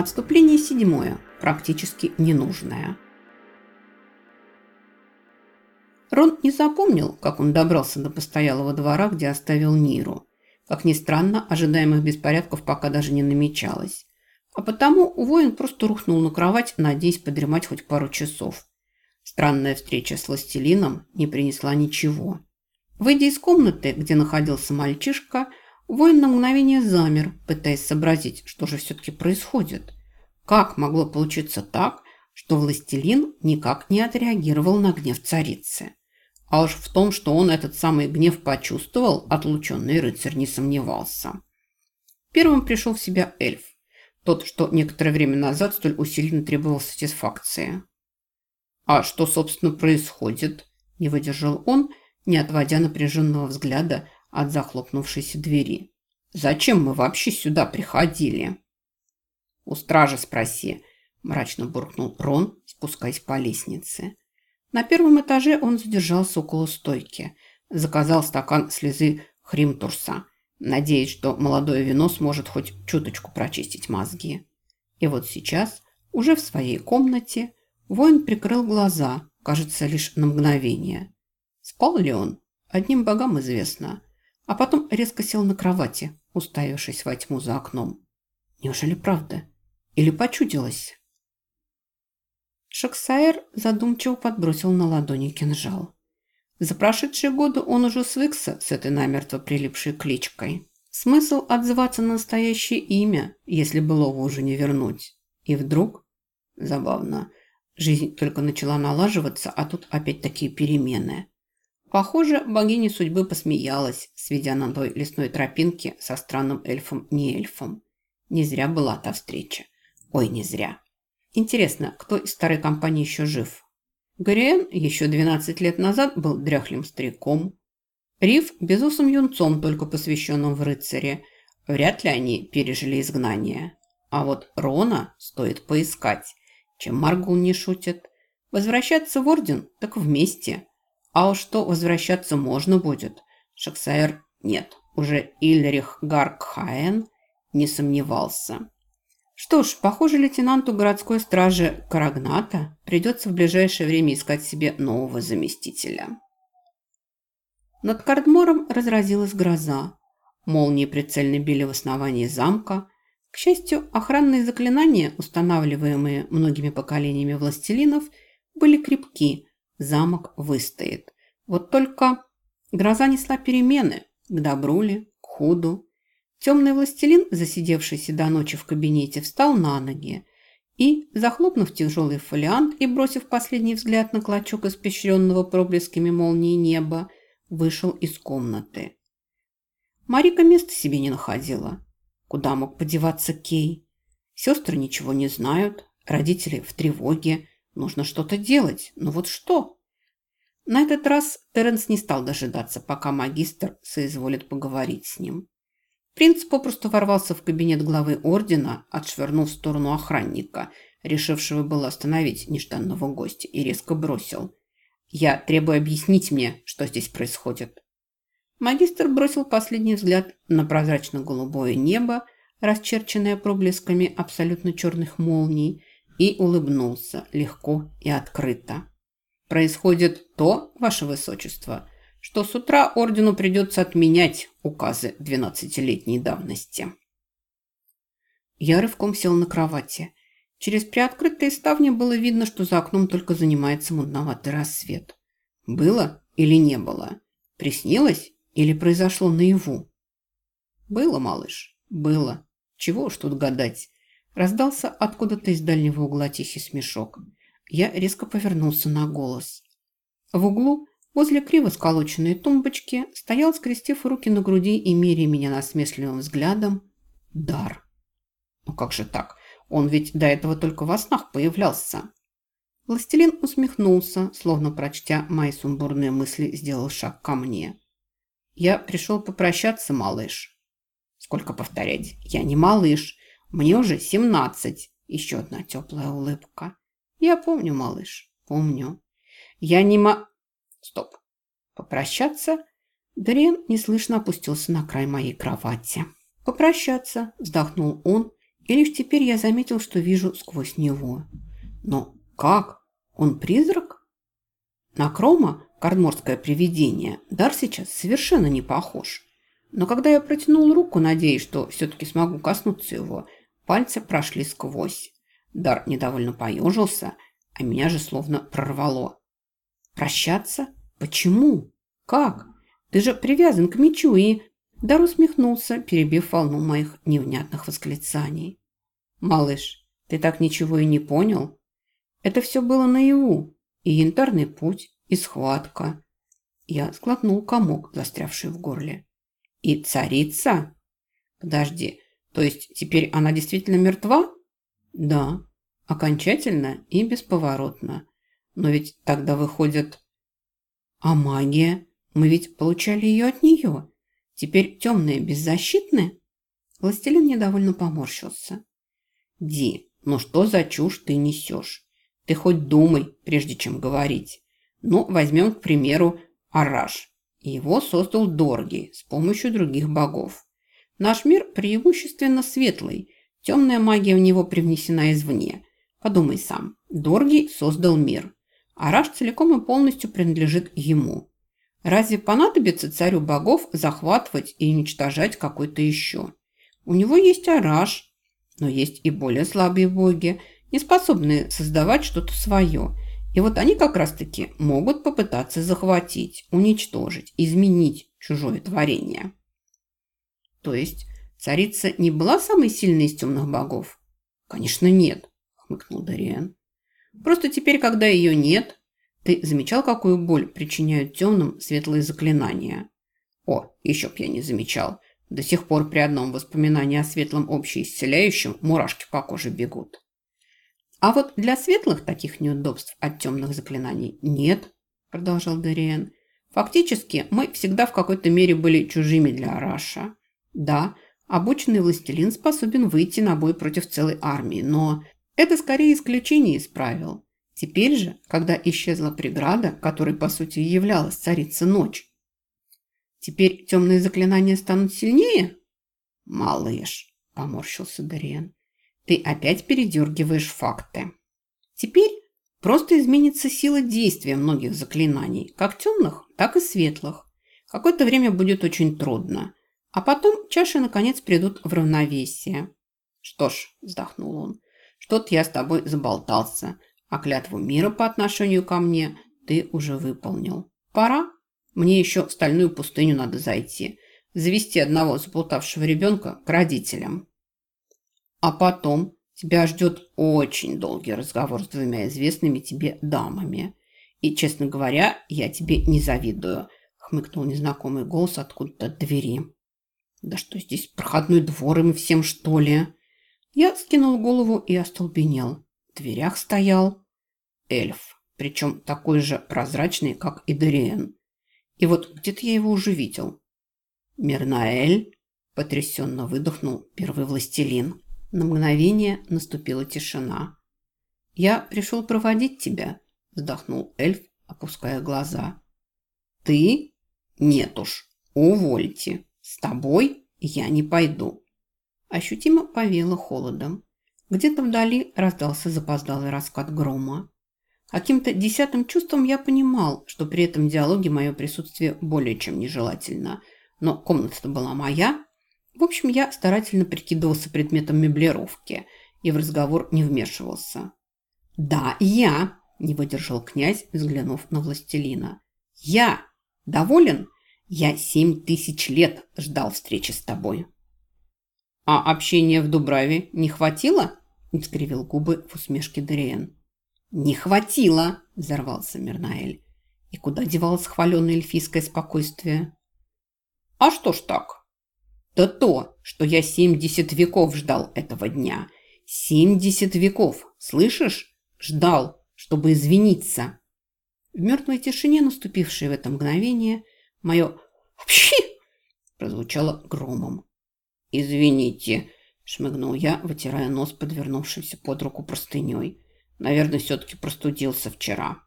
Отступление седьмое, практически ненужное. Рон не запомнил, как он добрался до постоялого двора, где оставил Ниру. Как ни странно, ожидаемых беспорядков пока даже не намечалось. А потому воин просто рухнул на кровать, надеясь подремать хоть пару часов. Странная встреча с властелином не принесла ничего. Выйдя из комнаты, где находился мальчишка, Воин на мгновение замер, пытаясь сообразить, что же все-таки происходит. Как могло получиться так, что властелин никак не отреагировал на гнев царицы? А уж в том, что он этот самый гнев почувствовал, отлученный рыцарь не сомневался. Первым пришел в себя эльф. Тот, что некоторое время назад столь усиленно требовал сатисфакции. «А что, собственно, происходит?» – не выдержал он, не отводя напряженного взгляда от захлопнувшейся двери. «Зачем мы вообще сюда приходили?» «У стражи спроси», – мрачно буркнул Рон, спускаясь по лестнице. На первом этаже он задержался около стойки. Заказал стакан слезы хримтурса, надеясь, что молодое вино сможет хоть чуточку прочистить мозги. И вот сейчас, уже в своей комнате, воин прикрыл глаза, кажется, лишь на мгновение. Спал ли он? Одним богам известно а потом резко сел на кровати, уставившись во тьму за окном. Неужели правда? Или почудилось? Шаксаэр задумчиво подбросил на ладони кинжал. За прошедшие годы он уже свыкся с этой намертво прилипшей кличкой. Смысл отзываться на настоящее имя, если былого уже не вернуть. И вдруг... Забавно. Жизнь только начала налаживаться, а тут опять такие перемены. Похоже, богиня судьбы посмеялась, сведя на той лесной тропинке со странным эльфом-не-эльфом. Не зря была та встреча. Ой, не зря. Интересно, кто из старой компании еще жив? Гориэн еще 12 лет назад был дряхлым стариком. Риф – безусым юнцом, только посвященным в рыцаре. Вряд ли они пережили изгнание. А вот Рона стоит поискать. Чем Маргул не шутит. Возвращаться в Орден так вместе – а уж что возвращаться можно будет. Шаксаэр нет, уже Ильрих Гаркхаен не сомневался. Что ж, похоже, лейтенанту городской стражи Карагната придется в ближайшее время искать себе нового заместителя. Над Кардмором разразилась гроза. Молнии прицельно били в основании замка. К счастью, охранные заклинания, устанавливаемые многими поколениями властелинов, были крепки – замок выстоит. Вот только гроза несла перемены, к добру ли, к худу. Темный властелин, засидевшийся до ночи в кабинете, встал на ноги и, захлопнув тяжелый фолиант и бросив последний взгляд на клочок испещренного проблесками молнии неба, вышел из комнаты. Марика места себе не находила. Куда мог подеваться Кей? Сестры ничего не знают, родители в тревоге, Нужно что-то делать. Но вот что? На этот раз Теренс не стал дожидаться, пока магистр соизволит поговорить с ним. Принц попросту ворвался в кабинет главы ордена, отшвырнув в сторону охранника, решившего было остановить нежданного гостя, и резко бросил. «Я требую объяснить мне, что здесь происходит». Магистр бросил последний взгляд на прозрачно-голубое небо, расчерченное проблесками абсолютно черных молний, и улыбнулся легко и открыто. «Происходит то, ваше высочество, что с утра ордену придется отменять указы двенадцатилетней давности». Я рывком сел на кровати. Через приоткрытые ставни было видно, что за окном только занимается мудноватый рассвет. Было или не было? Приснилось или произошло наяву? Было, малыш, было. Чего уж тут гадать. Раздался откуда-то из дальнего угла тихий смешок. Я резко повернулся на голос. В углу, возле криво сколоченной тумбочки, стоял, скрестив руки на груди и меряя меня насмешливым взглядом, дар. Ну как же так? Он ведь до этого только во снах появлялся. Властелин усмехнулся, словно прочтя мои сумбурные мысли, сделал шаг ко мне. «Я пришел попрощаться, малыш». «Сколько повторять? Я не малыш. Мне уже семнадцать. Еще одна теплая улыбка. Я помню, малыш, помню. Я не ма... Стоп. Попрощаться? Дриен неслышно опустился на край моей кровати. Попрощаться, вздохнул он И лишь теперь я заметил, что вижу сквозь него. Но как? Он призрак? На Крома, кардморское привидение, Дар сейчас совершенно не похож. Но когда я протянул руку, надеясь, что все-таки смогу коснуться его, пальцы прошли сквозь. Дар недовольно поежился, а меня же словно прорвало. «Прощаться? Почему? Как? Ты же привязан к мечу и...» Дар усмехнулся, перебив волну моих невнятных восклицаний. «Малыш, ты так ничего и не понял? Это все было наяву. И янтарный путь, и схватка». Я сглотнул комок, застрявший в горле. «И царица?» «Подожди, то есть теперь она действительно мертва?» «Да, окончательно и бесповоротно. Но ведь тогда выходит...» «А магия? Мы ведь получали ее от нее. Теперь темные беззащитны?» Властелин недовольно поморщился. «Ди, ну что за чушь ты несешь? Ты хоть думай, прежде чем говорить. Ну, возьмем, к примеру, Араш. Его создал Дорги с помощью других богов. Наш мир преимущественно светлый. Темная магия в него привнесена извне. Подумай сам. Дорги создал мир. Араш целиком и полностью принадлежит ему. Разве понадобится царю богов захватывать и уничтожать какой-то еще? У него есть Араш, но есть и более слабые боги, не способные создавать что-то свое – и вот они как раз-таки могут попытаться захватить, уничтожить, изменить чужое творение. То есть царица не была самой сильной из темных богов? Конечно, нет, хмыкнул Дариен. Просто теперь, когда ее нет, ты замечал, какую боль причиняют темным светлые заклинания? О, еще б я не замечал. До сих пор при одном воспоминании о светлом общеисцеляющем мурашки по коже бегут. А вот для светлых таких неудобств от темных заклинаний нет, продолжал Дариен. Фактически мы всегда в какой-то мере были чужими для Араша. Да, обученный властелин способен выйти на бой против целой армии, но это скорее исключение из правил. Теперь же, когда исчезла преграда, которой по сути являлась царица ночь, теперь темные заклинания станут сильнее? Малыш, поморщился Дариен. Ты опять передергиваешь факты. Теперь просто изменится сила действия многих заклинаний, как темных, так и светлых. Какое-то время будет очень трудно. А потом чаши наконец придут в равновесие. Что ж, вздохнул он, что-то я с тобой заболтался, а клятву мира по отношению ко мне ты уже выполнил. Пора. Мне еще в стальную пустыню надо зайти. Завести одного заплутавшего ребенка к родителям. А потом тебя ждет очень долгий разговор с двумя известными тебе дамами. И, честно говоря, я тебе не завидую, хмыкнул незнакомый голос откуда-то от двери. Да что здесь, проходной двор им всем, что ли? Я скинул голову и остолбенел. В дверях стоял эльф, причем такой же прозрачный, как и Дориен. И вот где-то я его уже видел. Мирнаэль потрясенно выдохнул первый властелин. На мгновение наступила тишина. «Я пришел проводить тебя», – вздохнул эльф, опуская глаза. «Ты? Нет уж, увольте. С тобой я не пойду». Ощутимо повело холодом. Где-то вдали раздался запоздалый раскат грома. Каким-то десятым чувством я понимал, что при этом диалоге мое присутствие более чем нежелательно. Но комната была моя, в общем, я старательно прикидывался предметом меблировки и в разговор не вмешивался. «Да, я!» – не выдержал князь, взглянув на властелина. «Я! Доволен? Я семь тысяч лет ждал встречи с тобой». «А общения в Дубраве не хватило?» – искривил губы в усмешке Дориен. «Не хватило!» – взорвался Мирнаэль. «И куда девалось хваленное эльфийское спокойствие?» «А что ж так?» Да то, что я 70 веков ждал этого дня. 70 веков, слышишь? Ждал, чтобы извиниться. В мертвой тишине, наступившей в это мгновение, мое «Пщи!» прозвучало громом. «Извините», – шмыгнул я, вытирая нос, подвернувшимся под руку простыней. «Наверное, все-таки простудился вчера».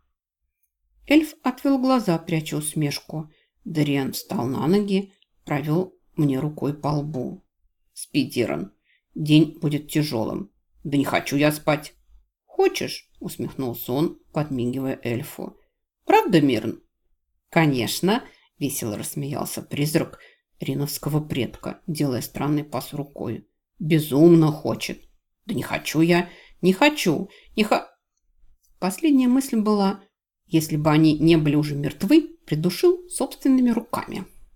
Эльф отвел глаза, пряча усмешку. Дариан встал на ноги, провел мне рукой по лбу. «Спи, Диран. День будет тяжелым. Да не хочу я спать. Хочешь? Усмехнулся он, подмигивая эльфу. Правда, Мирн? Конечно, весело рассмеялся призрак риновского предка, делая странный пас рукой. Безумно хочет. Да не хочу я, не хочу, не ха... Последняя мысль была, если бы они не были уже мертвы, придушил собственными руками.